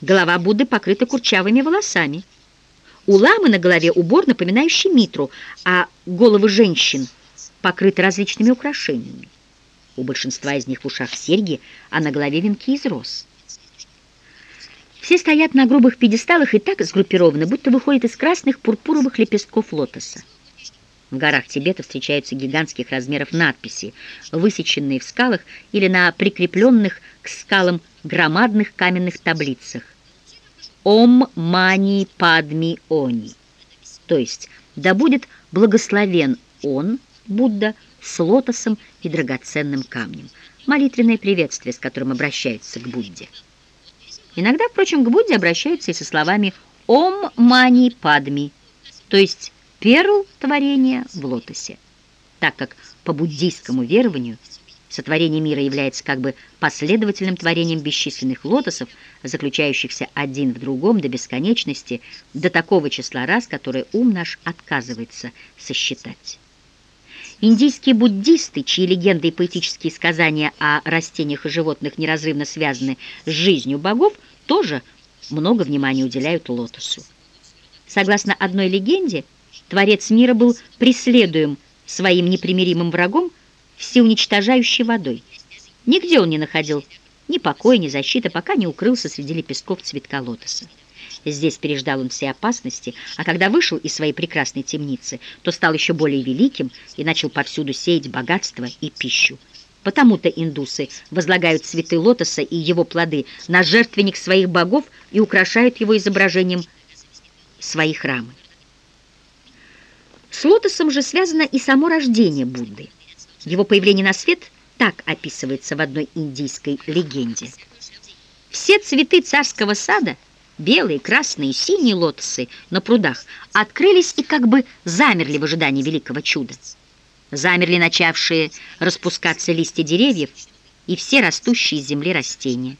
Голова Будды покрыта курчавыми волосами. У ламы на голове убор, напоминающий митру, а головы женщин покрыты различными украшениями. У большинства из них в ушах серьги, а на голове венки из роз. Все стоят на грубых пьедесталах и так сгруппированы, будто выходят из красных пурпуровых лепестков лотоса. В горах Тибета встречаются гигантских размеров надписи, высеченные в скалах или на прикрепленных к скалам громадных каменных таблицах. «Ом Мани Падми Они», то есть «Да будет благословен Он, Будда, с лотосом и драгоценным камнем». Молитвенное приветствие, с которым обращаются к Будде. Иногда, впрочем, к Будде обращаются и со словами «Ом Мани Падми», то есть перл творения в лотосе, так как по буддийскому верованию сотворение мира является как бы последовательным творением бесчисленных лотосов, заключающихся один в другом до бесконечности, до такого числа раз, которое ум наш отказывается сосчитать. Индийские буддисты, чьи легенды и поэтические сказания о растениях и животных неразрывно связаны с жизнью богов, тоже много внимания уделяют лотосу. Согласно одной легенде, Творец мира был преследуем своим непримиримым врагом всеуничтожающей водой. Нигде он не находил ни покоя, ни защиты, пока не укрылся среди лепестков цветка лотоса. Здесь переждал он все опасности, а когда вышел из своей прекрасной темницы, то стал еще более великим и начал повсюду сеять богатство и пищу. Потому-то индусы возлагают цветы лотоса и его плоды на жертвенник своих богов и украшают его изображением свои храмы. С лотосом же связано и само рождение Будды. Его появление на свет так описывается в одной индийской легенде. Все цветы царского сада, белые, красные, синие лотосы на прудах, открылись и как бы замерли в ожидании великого чуда. Замерли начавшие распускаться листья деревьев и все растущие из земли растения.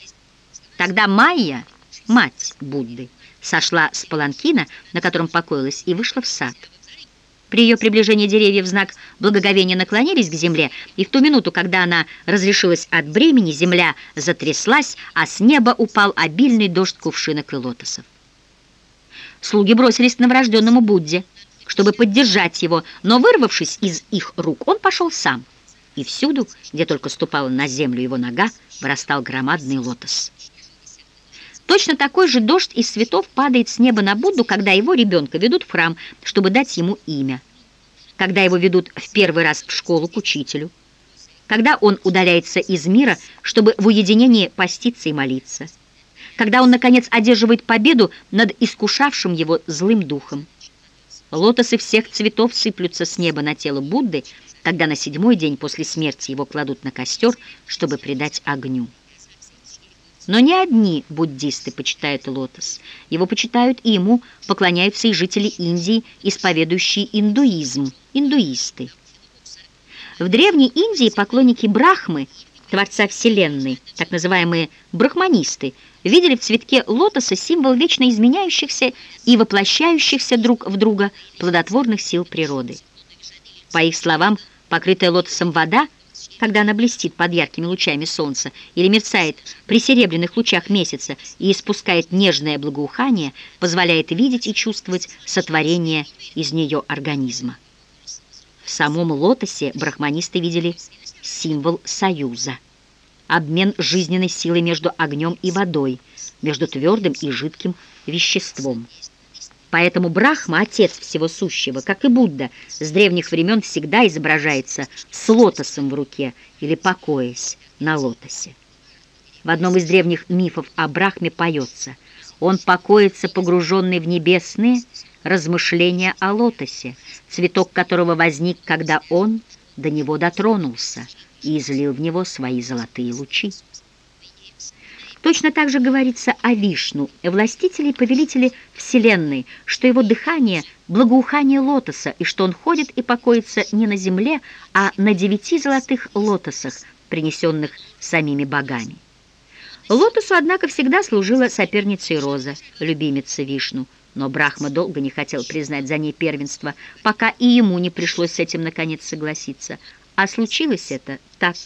Тогда Майя, мать Будды, сошла с паланкина, на котором покоилась, и вышла в сад. При ее приближении деревья в знак благоговения наклонились к земле, и в ту минуту, когда она разрешилась от бремени, земля затряслась, а с неба упал обильный дождь кувшинок и лотосов. Слуги бросились к новорожденному Будде, чтобы поддержать его, но, вырвавшись из их рук, он пошел сам. И всюду, где только ступала на землю его нога, вырастал громадный лотос. Точно такой же дождь из цветов падает с неба на Будду, когда его ребенка ведут в храм, чтобы дать ему имя. Когда его ведут в первый раз в школу к учителю. Когда он удаляется из мира, чтобы в уединении поститься и молиться. Когда он, наконец, одерживает победу над искушавшим его злым духом. Лотосы всех цветов сыплются с неба на тело Будды, когда на седьмой день после смерти его кладут на костер, чтобы предать огню. Но не одни буддисты почитают лотос. Его почитают и ему поклоняются и жители Индии, исповедующие индуизм, индуисты. В Древней Индии поклонники Брахмы, Творца Вселенной, так называемые брахманисты, видели в цветке лотоса символ вечно изменяющихся и воплощающихся друг в друга плодотворных сил природы. По их словам, покрытая лотосом вода – когда она блестит под яркими лучами солнца или мерцает при серебряных лучах месяца и испускает нежное благоухание, позволяет видеть и чувствовать сотворение из нее организма. В самом лотосе брахманисты видели символ союза, обмен жизненной силой между огнем и водой, между твердым и жидким веществом. Поэтому Брахма, отец всего сущего, как и Будда, с древних времен всегда изображается с лотосом в руке или покоясь на лотосе. В одном из древних мифов о Брахме поется «Он покоится, погруженный в небесные размышления о лотосе, цветок которого возник, когда он до него дотронулся и излил в него свои золотые лучи». Точно так же говорится о Вишну, властителе и повелителе Вселенной, что его дыхание – благоухание лотоса, и что он ходит и покоится не на земле, а на девяти золотых лотосах, принесенных самими богами. Лотосу, однако, всегда служила соперницей Роза, любимица Вишну, но Брахма долго не хотел признать за ней первенство, пока и ему не пришлось с этим наконец согласиться. А случилось это так.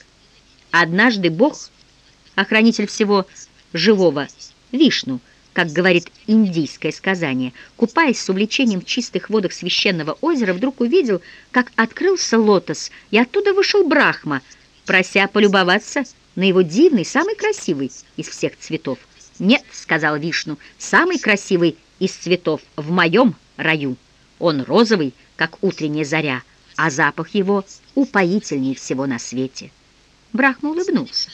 Однажды Бог – охранитель всего живого, Вишну, как говорит индийское сказание, купаясь с увлечением в чистых водах священного озера, вдруг увидел, как открылся лотос, и оттуда вышел Брахма, прося полюбоваться на его дивный, самый красивый из всех цветов. «Нет», — сказал Вишну, — «самый красивый из цветов в моем раю. Он розовый, как утренняя заря, а запах его упоительнее всего на свете». Брахма улыбнулся.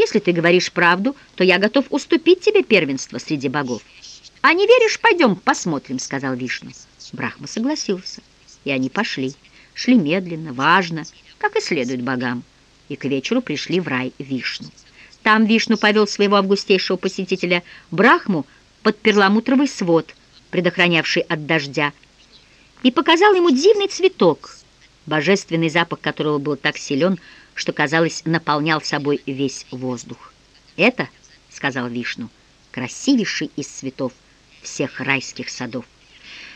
«Если ты говоришь правду, то я готов уступить тебе первенство среди богов». «А не веришь, пойдем посмотрим», — сказал Вишну. Брахма согласился, и они пошли. Шли медленно, важно, как и следует богам, и к вечеру пришли в рай Вишну. Там Вишну повел своего августейшего посетителя Брахму под перламутровый свод, предохранявший от дождя, и показал ему дивный цветок, божественный запах которого был так силен, что, казалось, наполнял собой весь воздух. «Это, — сказал Вишну, — красивейший из цветов всех райских садов».